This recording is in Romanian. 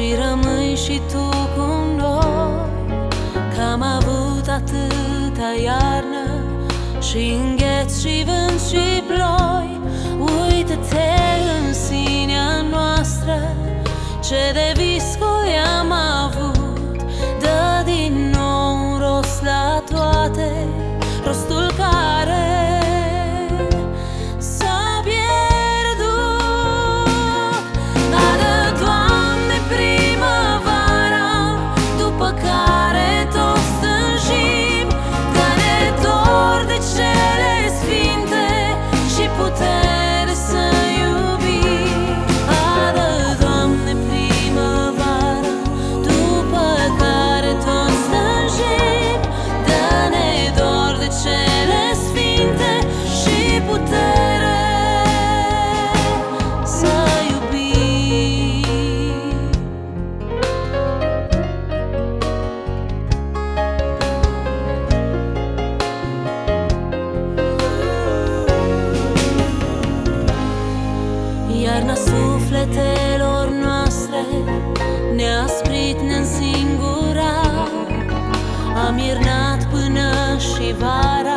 Și rămâi și tu cu noi. Că am avut atâta iarnă Și îngheț și vânt și sufletelor noastre Ne-a sprit ne-a singurat. Am iernat până și vara